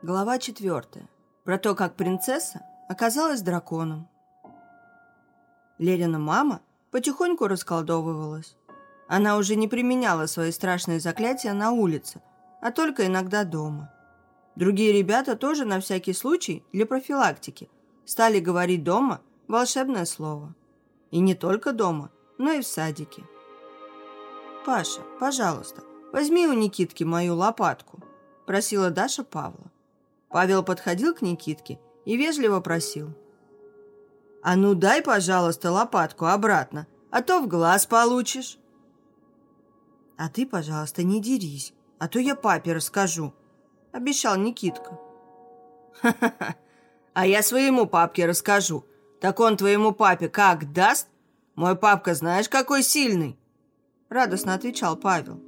Глава четвертая. Про то, как принцесса оказалась драконом. Лерина мама потихоньку расколдовывалась. Она уже не применяла свои страшные заклятия на улице, а только иногда дома. Другие ребята тоже на всякий случай для профилактики стали говорить дома волшебное слово. И не только дома, но и в садике. «Паша, пожалуйста, возьми у Никитки мою лопатку», просила Даша Павла. Павел подходил к Никитке и вежливо просил. «А ну дай, пожалуйста, лопатку обратно, а то в глаз получишь». «А ты, пожалуйста, не дерись, а то я папе расскажу», – обещал Никитка. «Ха-ха-ха, а я своему папке расскажу. Так он твоему папе как даст? Мой папка знаешь, какой сильный?» Радостно отвечал Павел.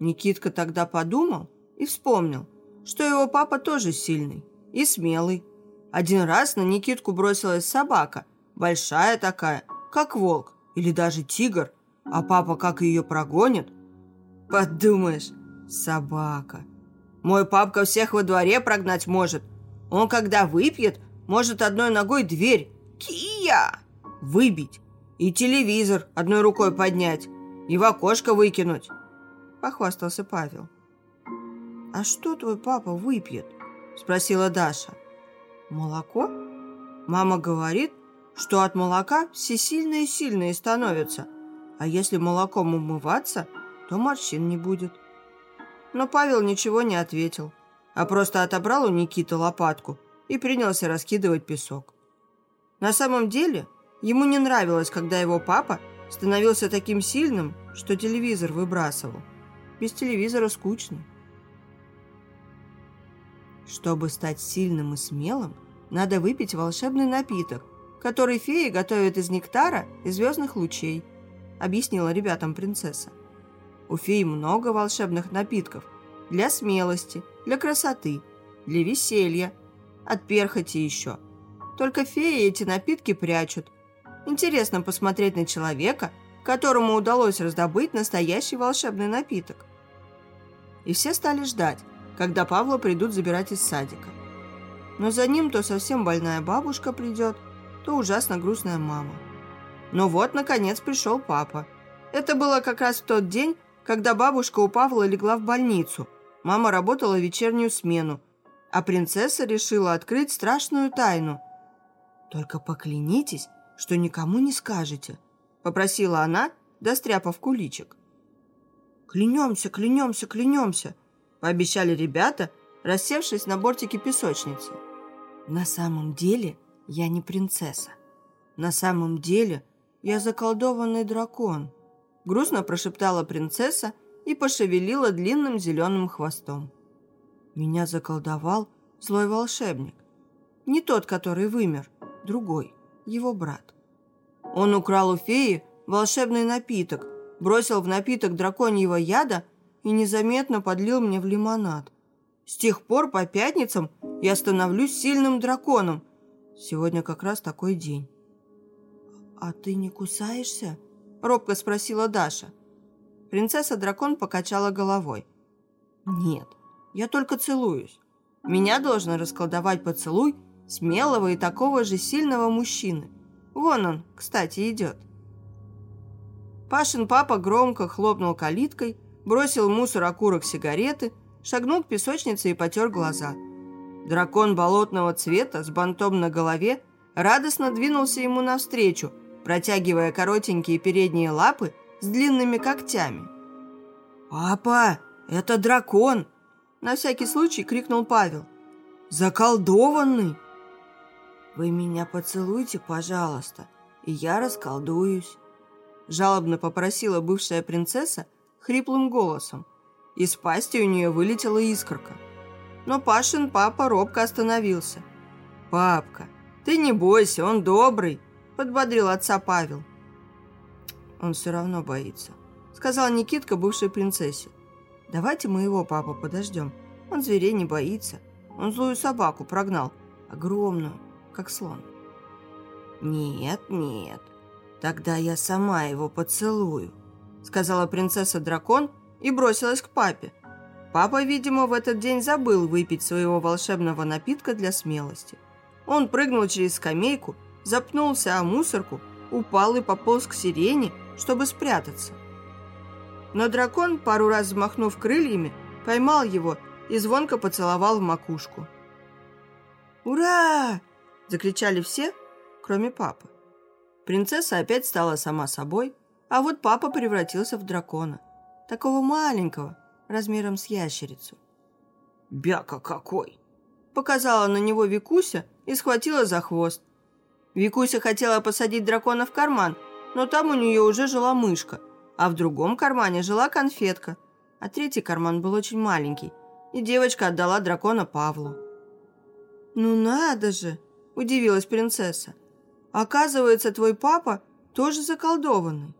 Никитка тогда подумал и вспомнил, что его папа тоже сильный и смелый. Один раз на Никитку бросилась собака, большая такая, как волк или даже тигр, а папа как ее прогонит. Подумаешь, собака. Мой папка всех во дворе прогнать может. Он, когда выпьет, может одной ногой дверь «Кия!» выбить и телевизор одной рукой поднять и в окошко выкинуть, похвастался Павел. «А что твой папа выпьет?» – спросила Даша. «Молоко?» Мама говорит, что от молока все сильные-сильные становятся, а если молоком умываться, то морщин не будет. Но Павел ничего не ответил, а просто отобрал у Никиты лопатку и принялся раскидывать песок. На самом деле, ему не нравилось, когда его папа становился таким сильным, что телевизор выбрасывал. Без телевизора скучно. Чтобы стать сильным и смелым, надо выпить волшебный напиток, который феи готовят из нектара и звездных лучей, объяснила ребятам принцесса. У феи много волшебных напитков для смелости, для красоты, для веселья, от перхоти еще. Только феи эти напитки прячут. Интересно посмотреть на человека, которому удалось раздобыть настоящий волшебный напиток. И все стали ждать, когда Павла придут забирать из садика. Но за ним то совсем больная бабушка придет, то ужасно грустная мама. Но вот, наконец, пришел папа. Это было как раз в тот день, когда бабушка у Павла легла в больницу. Мама работала вечернюю смену, а принцесса решила открыть страшную тайну. «Только поклянитесь, что никому не скажете», – попросила она, достряпав куличик. «Клянемся, клянемся, клянемся», пообещали ребята, рассевшись на бортике песочницы. На самом деле я не принцесса. На самом деле я заколдованный дракон. Грустно прошептала принцесса и пошевелила длинным зеленым хвостом. Меня заколдовал злой волшебник. Не тот, который вымер, другой, его брат. Он украл у феи волшебный напиток, бросил в напиток драконьего яда – и незаметно подлил мне в лимонад. С тех пор по пятницам я становлюсь сильным драконом. Сегодня как раз такой день. «А ты не кусаешься?» – робко спросила Даша. Принцесса-дракон покачала головой. «Нет, я только целуюсь. Меня должен расколдовать поцелуй смелого и такого же сильного мужчины. Вон он, кстати, идет». Пашин папа громко хлопнул калиткой, бросил в мусор окурок сигареты, шагнул к песочнице и потер глаза. Дракон болотного цвета с бантом на голове радостно двинулся ему навстречу, протягивая коротенькие передние лапы с длинными когтями. «Папа, это дракон!» – на всякий случай крикнул Павел. «Заколдованный!» «Вы меня поцелуйте, пожалуйста, и я расколдуюсь», – жалобно попросила бывшая принцесса, хриплым голосом. Из пасти у нее вылетела искорка. Но Пашин папа робко остановился. «Папка, ты не бойся, он добрый», – подбодрил отца Павел. «Он все равно боится», – сказал Никитка бывшей принцессе. «Давайте мы его папу подождем. Он зверей не боится. Он злую собаку прогнал, огромную, как слон». «Нет, нет, тогда я сама его поцелую», сказала принцесса-дракон и бросилась к папе. папа, видимо, в этот день забыл выпить своего волшебного напитка для смелости. Он прыгнул через скамейку, запнулся о мусорку, упал и пополз к сирене, чтобы спрятаться. Но дракон, пару раз взмахнув крыльями, поймал его и звонко поцеловал в макушку. «Ура!» – закричали все, кроме папы. Принцесса опять стала сама собой, а вот папа превратился в дракона, такого маленького, размером с ящерицу. «Бяка какой!» – показала на него Викуся и схватила за хвост. Викуся хотела посадить дракона в карман, но там у нее уже жила мышка, а в другом кармане жила конфетка, а третий карман был очень маленький, и девочка отдала дракона Павлу. «Ну надо же!» – удивилась принцесса. «Оказывается, твой папа тоже заколдованный.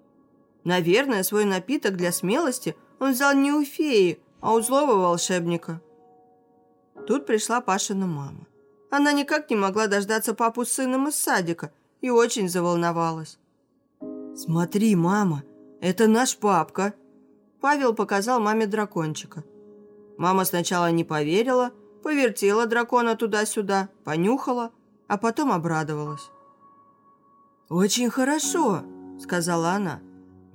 Наверное, свой напиток для смелости он взял не у феи, а у злого волшебника». Тут пришла Пашина мама. Она никак не могла дождаться папу с сыном из садика и очень заволновалась. «Смотри, мама, это наш папка!» Павел показал маме дракончика. Мама сначала не поверила, повертела дракона туда-сюда, понюхала, а потом обрадовалась. «Очень хорошо», — сказала она.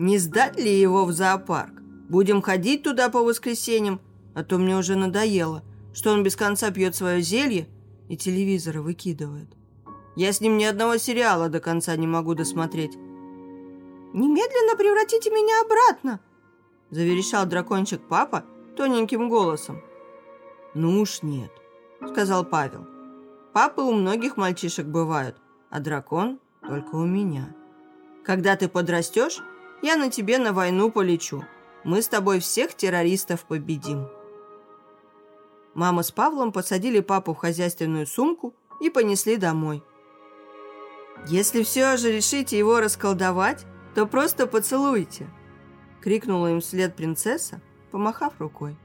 «Не сдать ли его в зоопарк? Будем ходить туда по воскресеньям, а то мне уже надоело, что он без конца пьет свое зелье и телевизоры выкидывает. Я с ним ни одного сериала до конца не могу досмотреть. «Немедленно превратите меня обратно!» Заверещал дракончик папа тоненьким голосом. «Ну уж нет», — сказал Павел. «Папы у многих мальчишек бывают, а дракон только у меня. Когда ты подрастешь, я на тебе на войну полечу. Мы с тобой всех террористов победим». Мама с Павлом посадили папу в хозяйственную сумку и понесли домой. «Если все же решите его расколдовать, то просто поцелуйте!» Крикнула им вслед принцесса, помахав рукой.